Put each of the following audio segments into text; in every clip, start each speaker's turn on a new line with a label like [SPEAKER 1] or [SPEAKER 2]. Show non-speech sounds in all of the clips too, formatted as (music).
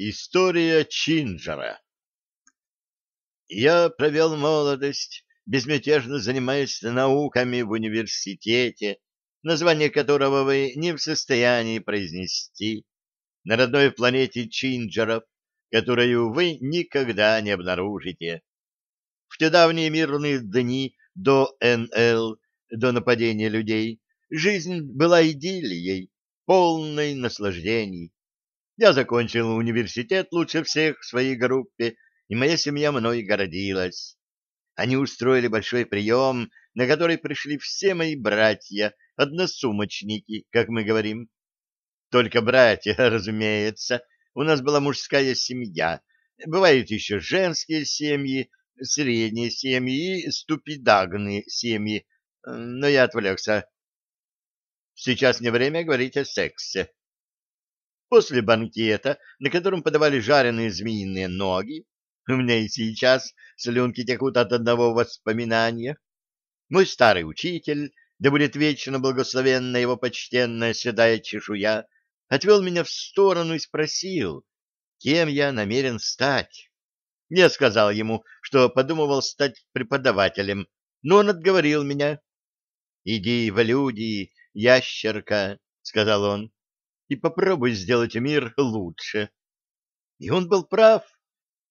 [SPEAKER 1] История Чинджера Я провел молодость, безмятежно занимаясь науками в университете, название которого вы не в состоянии произнести, на родной планете Чинджеров, которую вы никогда не обнаружите. В те давние мирные дни до НЛ, до нападения людей, жизнь была идиллией, полной наслаждений. Я закончил университет лучше всех в своей группе, и моя семья мной гордилась. Они устроили большой прием, на который пришли все мои братья, односумочники, как мы говорим. Только братья, (laughs) разумеется, у нас была мужская семья. Бывают еще женские семьи, средние семьи и ступидагные семьи. Но я отвлекся. Сейчас не время говорить о сексе. После банкета, на котором подавали жареные змеиные ноги, у меня и сейчас слюнки текут от одного воспоминания, мой старый учитель, да будет вечно благословенна его почтенная седая чешуя, отвел меня в сторону и спросил, кем я намерен стать. Я сказал ему, что подумывал стать преподавателем, но он отговорил меня. «Иди в люди, ящерка», — сказал он и попробуй сделать мир лучше. И он был прав.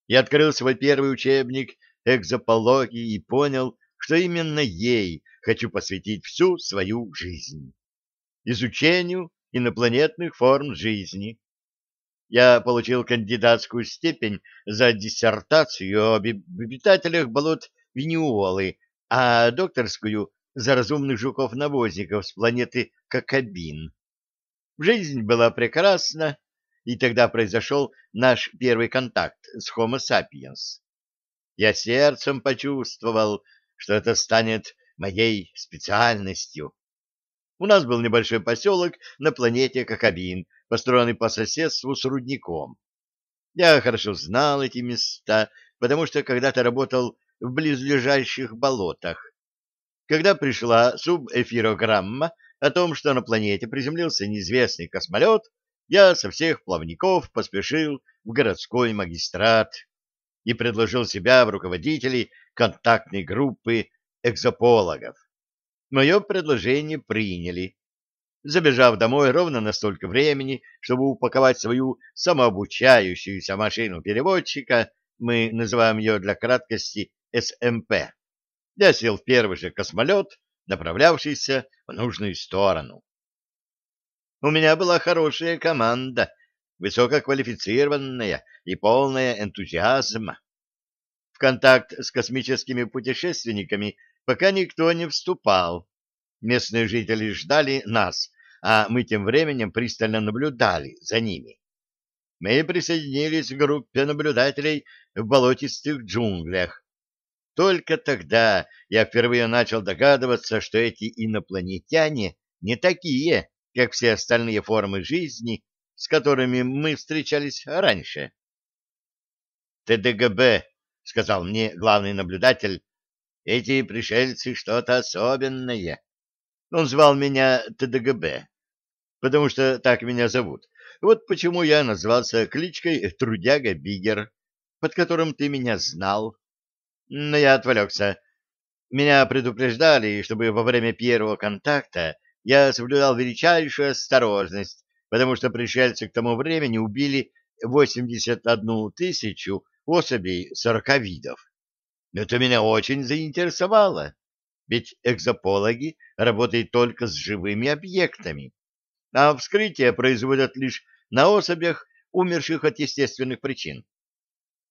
[SPEAKER 1] Я открыл свой первый учебник экзопологии и понял, что именно ей хочу посвятить всю свою жизнь. Изучению инопланетных форм жизни. Я получил кандидатскую степень за диссертацию об обитателях болот Виньюолы, а докторскую — за разумных жуков-навозников с планеты Кокабин. Жизнь была прекрасна, и тогда произошел наш первый контакт с Homo sapiens. Я сердцем почувствовал, что это станет моей специальностью. У нас был небольшой поселок на планете Кокабин, построенный по соседству с рудником. Я хорошо знал эти места, потому что когда-то работал в близлежащих болотах. Когда пришла субэфирограмма о том, что на планете приземлился неизвестный космолет, я со всех плавников поспешил в городской магистрат и предложил себя в руководители контактной группы экзопологов. Мое предложение приняли. Забежав домой ровно на столько времени, чтобы упаковать свою самообучающуюся машину переводчика, мы называем ее для краткости СМП, я сел в первый же космолет, направлявшийся в нужную сторону. У меня была хорошая команда, высококвалифицированная и полная энтузиазма. В контакт с космическими путешественниками пока никто не вступал. Местные жители ждали нас, а мы тем временем пристально наблюдали за ними. Мы присоединились к группе наблюдателей в болотистых джунглях, только тогда я впервые начал догадываться, что эти инопланетяне не такие, как все остальные формы жизни, с которыми мы встречались раньше. «ТДГБ», — сказал мне главный наблюдатель, — «эти пришельцы что-то особенное». Он звал меня ТДГБ, потому что так меня зовут. Вот почему я назвался кличкой Трудяга Бигер, под которым ты меня знал. Но я отвлекся. Меня предупреждали, чтобы во время первого контакта я соблюдал величайшую осторожность, потому что пришельцы к тому времени убили 81 тысячу особей сороковидов. Это меня очень заинтересовало, ведь экзопологи работают только с живыми объектами, а вскрытие производят лишь на особях, умерших от естественных причин.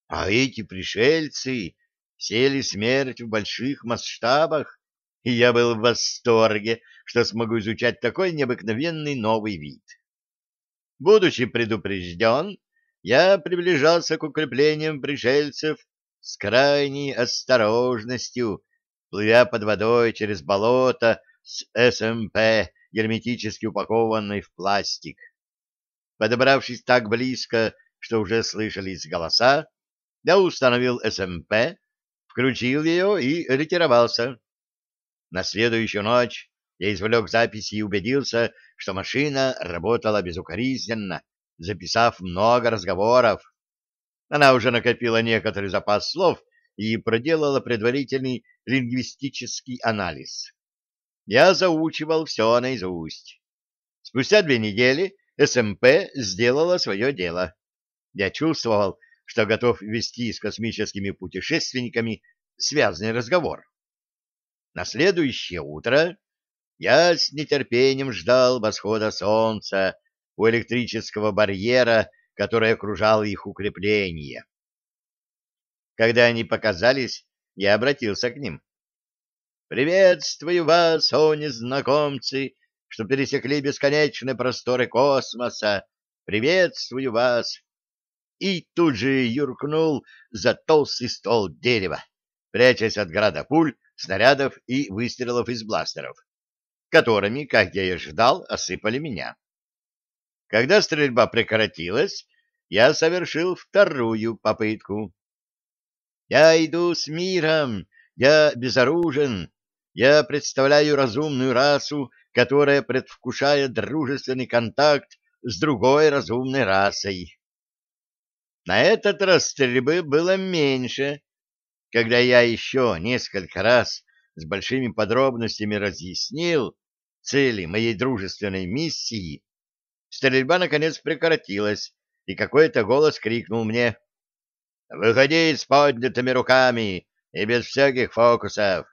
[SPEAKER 1] А эти пришельцы сели смерть в больших масштабах, и я был в восторге, что смогу изучать такой необыкновенный новый вид. Будучи предупрежден, я приближался к укреплениям пришельцев с крайней осторожностью, плывя под водой через болото с СМП, герметически упакованной в пластик. Подобравшись так близко, что уже слышались голоса, я установил СМП включил ее и ретировался. На следующую ночь я извлек записи и убедился, что машина работала безукоризненно, записав много разговоров. Она уже накопила некоторый запас слов и проделала предварительный лингвистический анализ. Я заучивал все наизусть. Спустя две недели СМП сделала свое дело. Я чувствовал, что готов вести с космическими путешественниками связанный разговор. На следующее утро я с нетерпением ждал восхода солнца у электрического барьера, который окружал их укрепление. Когда они показались, я обратился к ним. «Приветствую вас, о незнакомцы, что пересекли бесконечные просторы космоса! Приветствую вас!» И тут же юркнул за толстый ствол дерева, прячась от града пуль, снарядов и выстрелов из бластеров, которыми, как я и ждал, осыпали меня. Когда стрельба прекратилась, я совершил вторую попытку. «Я иду с миром, я безоружен, я представляю разумную расу, которая предвкушает дружественный контакт с другой разумной расой. На этот раз стрельбы было меньше. Когда я еще несколько раз с большими подробностями разъяснил цели моей дружественной миссии, стрельба наконец прекратилась, и какой-то голос крикнул мне «Выходи с поднятыми руками и без всяких фокусов!»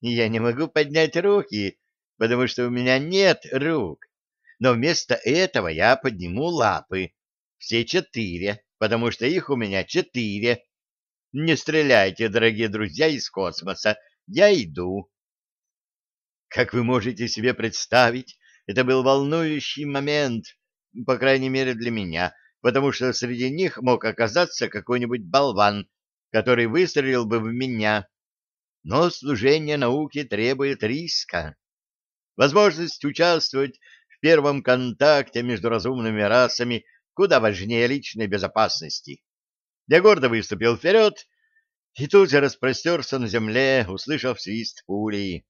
[SPEAKER 1] Я не могу поднять руки, потому что у меня нет рук. Но вместо этого я подниму лапы. Все четыре, потому что их у меня четыре. Не стреляйте, дорогие друзья из космоса. Я иду. Как вы можете себе представить, это был волнующий момент, по крайней мере для меня, потому что среди них мог оказаться какой-нибудь болван, который выстрелил бы в меня но служение науке требует риска. Возможность участвовать в первом контакте между разумными расами куда важнее личной безопасности. Я выступил вперед и тут же распростерся на земле, услышав свист пули.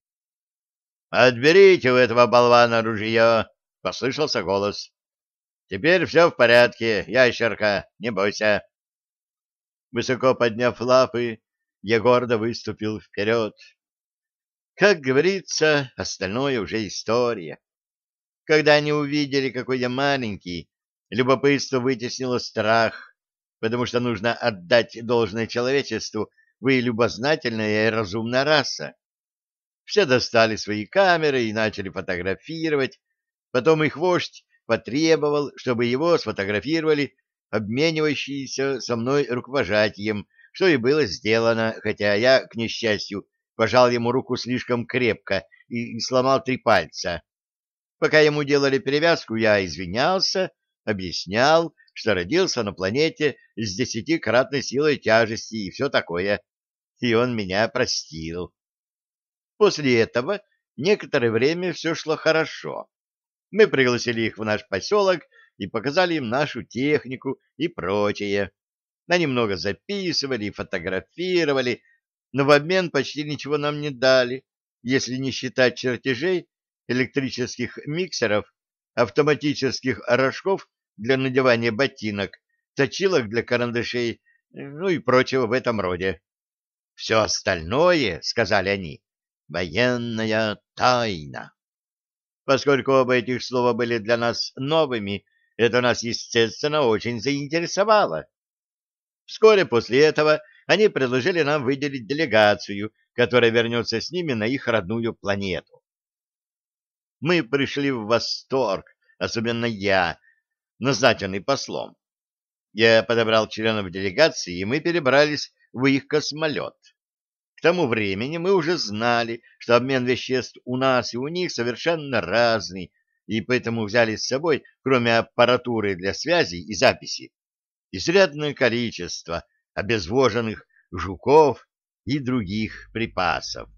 [SPEAKER 1] «Отберите у этого болвана ружье!» — послышался голос. «Теперь все в порядке, ящерка, не бойся!» Высоко подняв лапы, я гордо выступил вперед. Как говорится, остальное уже история. Когда они увидели, какой я маленький, любопытство вытеснило страх, потому что нужно отдать должное человечеству, вы любознательная и разумная раса. Все достали свои камеры и начали фотографировать. Потом их вождь потребовал, чтобы его сфотографировали обменивающиеся со мной рукопожатием что и было сделано, хотя я, к несчастью, пожал ему руку слишком крепко и сломал три пальца. Пока ему делали перевязку, я извинялся, объяснял, что родился на планете с десятикратной силой тяжести и все такое, и он меня простил. После этого некоторое время все шло хорошо. Мы пригласили их в наш поселок и показали им нашу технику и прочее. Они много записывали и фотографировали, но в обмен почти ничего нам не дали, если не считать чертежей, электрических миксеров, автоматических рожков для надевания ботинок, точилок для карандашей, ну и прочего в этом роде. Все остальное, сказали они, военная тайна. Поскольку оба этих слова были для нас новыми, это нас, естественно, очень заинтересовало. Вскоре после этого они предложили нам выделить делегацию, которая вернется с ними на их родную планету. Мы пришли в восторг, особенно я, назначенный послом. Я подобрал членов делегации, и мы перебрались в их космолет. К тому времени мы уже знали, что обмен веществ у нас и у них совершенно разный, и поэтому взяли с собой, кроме аппаратуры для связи и записи, изрядное количество обезвоженных жуков и других припасов.